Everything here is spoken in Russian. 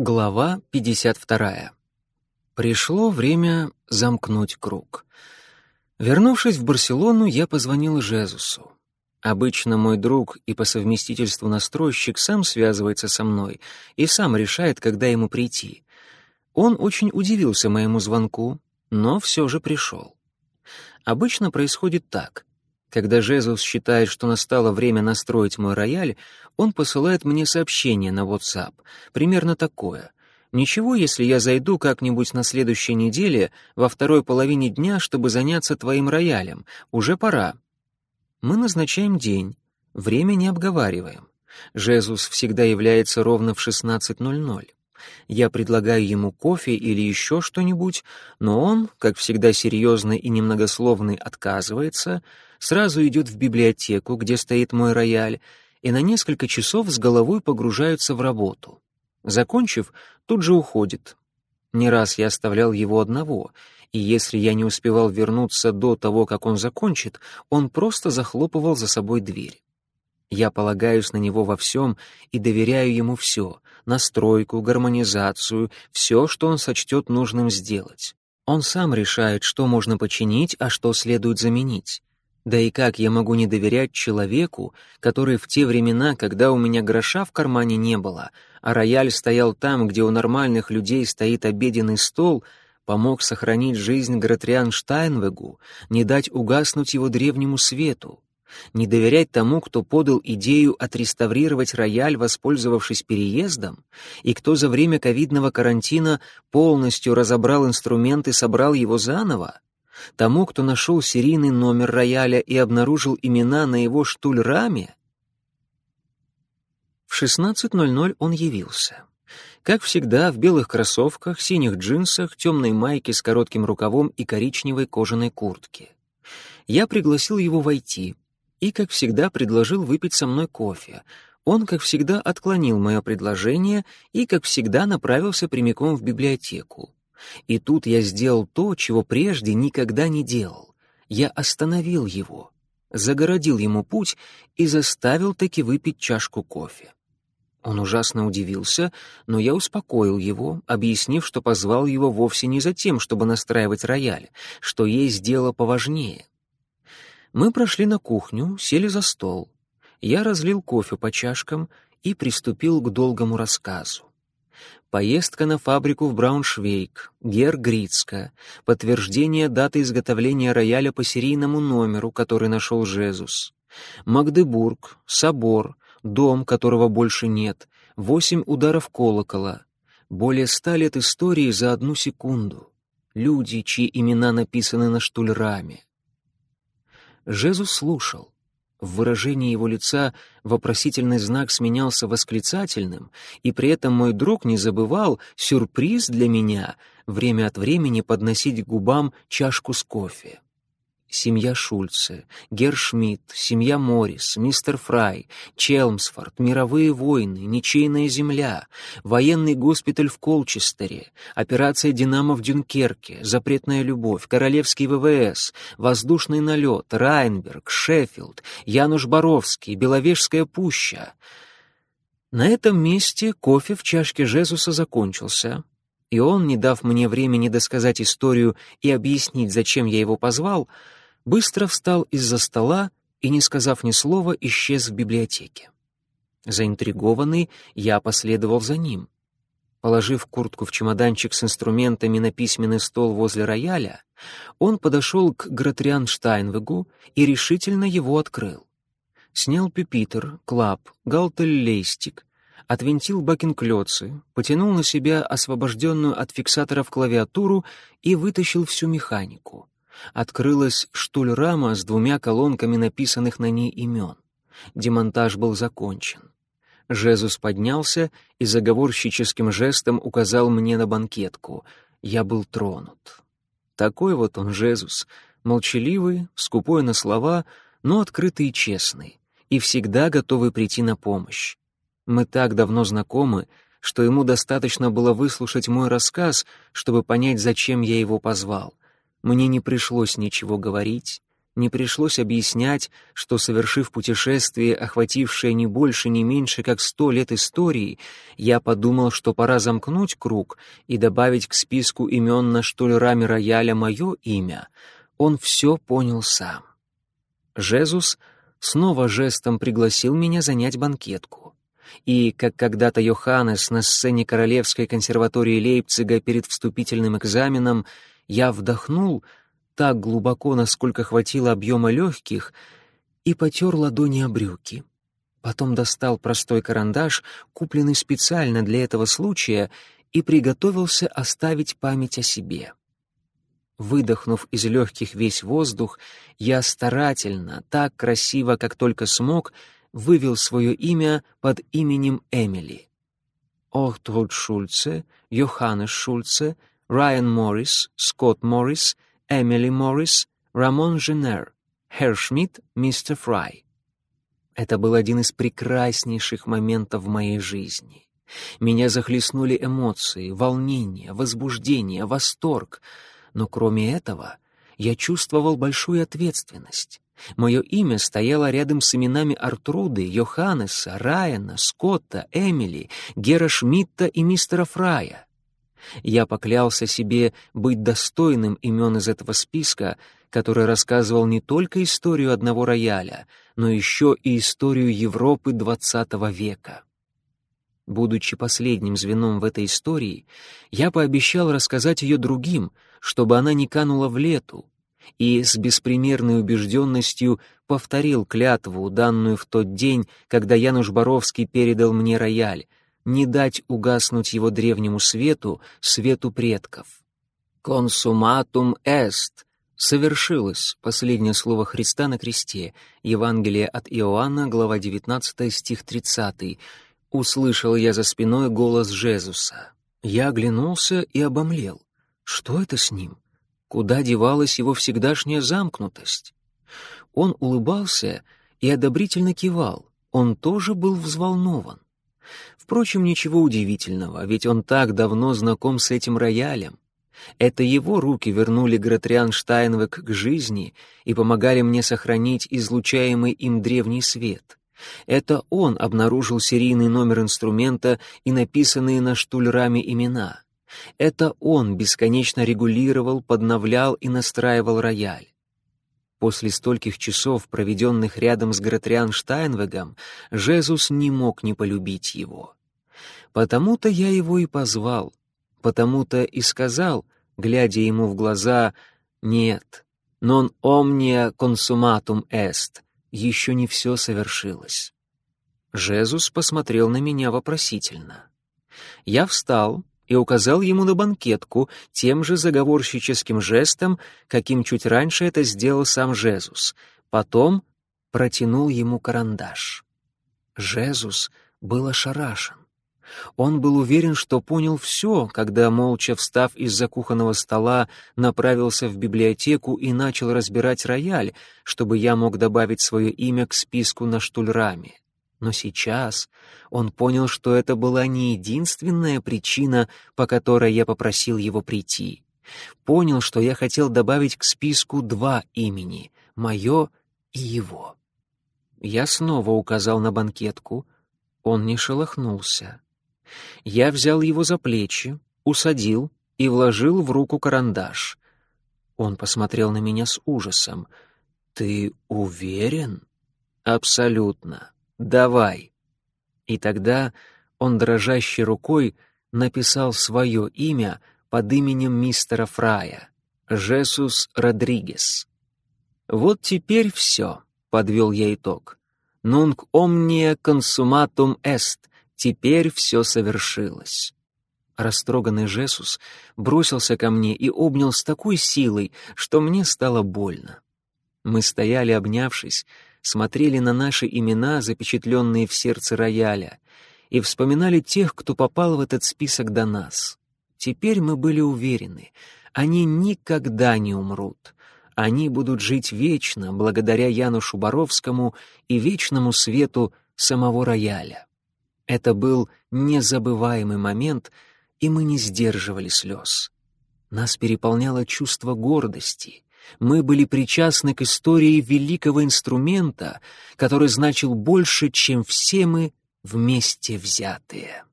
Глава 52. Пришло время замкнуть круг. Вернувшись в Барселону, я позвонил Жезусу. Обычно мой друг и по совместительству настройщик сам связывается со мной и сам решает, когда ему прийти. Он очень удивился моему звонку, но все же пришел. Обычно происходит так. Когда Жезус считает, что настало время настроить мой рояль, он посылает мне сообщение на WhatsApp, примерно такое. «Ничего, если я зайду как-нибудь на следующей неделе во второй половине дня, чтобы заняться твоим роялем. Уже пора». Мы назначаем день, время не обговариваем. Жезус всегда является ровно в 16.00. Я предлагаю ему кофе или еще что-нибудь, но он, как всегда серьезный и немногословный, отказывается, сразу идет в библиотеку, где стоит мой рояль, и на несколько часов с головой погружаются в работу. Закончив, тут же уходит. Не раз я оставлял его одного, и если я не успевал вернуться до того, как он закончит, он просто захлопывал за собой дверь. Я полагаюсь на него во всем и доверяю ему все — настройку, гармонизацию, все, что он сочтет нужным сделать. Он сам решает, что можно починить, а что следует заменить. Да и как я могу не доверять человеку, который в те времена, когда у меня гроша в кармане не было, а рояль стоял там, где у нормальных людей стоит обеденный стол, помог сохранить жизнь Гратриан Штайнвегу, не дать угаснуть его древнему свету? Не доверять тому, кто подал идею отреставрировать рояль, воспользовавшись переездом, и кто за время ковидного карантина полностью разобрал инструмент и собрал его заново? Тому, кто нашел серийный номер рояля и обнаружил имена на его штульраме? В 16.00 он явился. Как всегда, в белых кроссовках, синих джинсах, темной майке с коротким рукавом и коричневой кожаной куртке. Я пригласил его войти — и, как всегда, предложил выпить со мной кофе. Он, как всегда, отклонил мое предложение и, как всегда, направился прямиком в библиотеку. И тут я сделал то, чего прежде никогда не делал. Я остановил его, загородил ему путь и заставил таки выпить чашку кофе. Он ужасно удивился, но я успокоил его, объяснив, что позвал его вовсе не за тем, чтобы настраивать рояль, что есть дело поважнее. Мы прошли на кухню, сели за стол. Я разлил кофе по чашкам и приступил к долгому рассказу. Поездка на фабрику в Брауншвейг, Гер Грицка, подтверждение даты изготовления рояля по серийному номеру, который нашел Жезус, Магдебург, собор, дом, которого больше нет, восемь ударов колокола, более ста лет истории за одну секунду, люди, чьи имена написаны на штульраме, Жезус слушал. В выражении его лица вопросительный знак сменялся восклицательным, и при этом мой друг не забывал сюрприз для меня время от времени подносить к губам чашку с кофе семья Шульце, Гершмидт, семья Моррис, мистер Фрай, Челмсфорд, мировые войны, ничейная земля, военный госпиталь в Колчестере, операция «Динамо» в Дюнкерке, запретная любовь, королевский ВВС, воздушный налет, Райнберг, Шеффилд, Януш Боровский, Беловежская пуща. На этом месте кофе в чашке Жезуса закончился, и он, не дав мне времени досказать историю и объяснить, зачем я его позвал, — быстро встал из-за стола и, не сказав ни слова, исчез в библиотеке. Заинтригованный, я последовал за ним. Положив куртку в чемоданчик с инструментами на письменный стол возле рояля, он подошел к Гратриан Штайнвегу и решительно его открыл. Снял пюпитер, клап, галтель-лейстик, отвинтил бакенклёцы, потянул на себя освобожденную от фиксаторов клавиатуру и вытащил всю механику открылась штуль-рама с двумя колонками написанных на ней имен. Демонтаж был закончен. Жезус поднялся и заговорщическим жестом указал мне на банкетку. Я был тронут. Такой вот он, Жезус, молчаливый, скупой на слова, но открытый и честный, и всегда готовый прийти на помощь. Мы так давно знакомы, что ему достаточно было выслушать мой рассказ, чтобы понять, зачем я его позвал — мне не пришлось ничего говорить, Не пришлось объяснять, что, совершив путешествие, охватившее не больше, не меньше, как сто лет истории, я подумал, что пора замкнуть круг и добавить к списку имен на штольраме рояля мое имя. Он все понял сам. Жезус снова жестом пригласил меня занять банкетку. И, как когда-то Йоханнес на сцене Королевской консерватории Лейпцига перед вступительным экзаменом, я вдохнул так глубоко, насколько хватило объема легких, и потер ладони о брюки. Потом достал простой карандаш, купленный специально для этого случая, и приготовился оставить память о себе. Выдохнув из легких весь воздух, я старательно, так красиво, как только смог, вывел свое имя под именем Эмили. Охтруд Шульце, Йоханнес Шульце, Райан Моррис, Скотт Моррис, Эмили Моррис, Рамон Женер, Херр Шмидт, мистер Фрай. Это был один из прекраснейших моментов в моей жизни. Меня захлестнули эмоции, волнение, возбуждение, восторг — но кроме этого я чувствовал большую ответственность. Мое имя стояло рядом с именами Артруды, Йоханнеса, Райана, Скотта, Эмили, Гера Шмидта и мистера Фрая. Я поклялся себе быть достойным имен из этого списка, который рассказывал не только историю одного рояля, но еще и историю Европы XX века. Будучи последним звеном в этой истории, я пообещал рассказать ее другим — чтобы она не канула в лету, и с беспримерной убежденностью повторил клятву, данную в тот день, когда Януш Боровский передал мне рояль, не дать угаснуть его древнему свету, свету предков. «Консуматум эст» — совершилось, последнее слово Христа на кресте, Евангелие от Иоанна, глава 19, стих 30. Услышал я за спиной голос Жезуса. Я оглянулся и обомлел. Что это с ним? Куда девалась его всегдашняя замкнутость? Он улыбался и одобрительно кивал. Он тоже был взволнован. Впрочем, ничего удивительного, ведь он так давно знаком с этим роялем. Это его руки вернули Гратриан Штайнвек к жизни и помогали мне сохранить излучаемый им древний свет. Это он обнаружил серийный номер инструмента и написанные на штульраме имена. Это он бесконечно регулировал, подновлял и настраивал рояль. После стольких часов, проведенных рядом с Гратриан Штайнвегом, Жезус не мог не полюбить его. Потому-то я его и позвал, потому-то и сказал, глядя ему в глаза, «Нет, non omnia consumatum est», еще не все совершилось. Жезус посмотрел на меня вопросительно. Я встал, и указал ему на банкетку тем же заговорщическим жестом, каким чуть раньше это сделал сам Жезус. Потом протянул ему карандаш. Жезус был ошарашен. Он был уверен, что понял все, когда, молча встав из-за кухонного стола, направился в библиотеку и начал разбирать рояль, чтобы я мог добавить свое имя к списку на штульраме. Но сейчас он понял, что это была не единственная причина, по которой я попросил его прийти. Понял, что я хотел добавить к списку два имени — мое и его. Я снова указал на банкетку. Он не шелохнулся. Я взял его за плечи, усадил и вложил в руку карандаш. Он посмотрел на меня с ужасом. «Ты уверен?» «Абсолютно. Давай». И тогда он дрожащей рукой написал свое имя под именем мистера Фрая — Жесус Родригес. «Вот теперь все», — подвел я итог. «Нунг омния консуматум эст», теперь все совершилось. Растроганный Жесус бросился ко мне и обнял с такой силой, что мне стало больно. Мы стояли, обнявшись, смотрели на наши имена, запечатленные в сердце рояля, и вспоминали тех, кто попал в этот список до нас. Теперь мы были уверены, они никогда не умрут. Они будут жить вечно, благодаря Яну Шубаровскому и вечному свету самого рояля. Это был незабываемый момент, и мы не сдерживали слез. Нас переполняло чувство гордости — Мы были причастны к истории великого инструмента, который значил больше, чем все мы вместе взятые.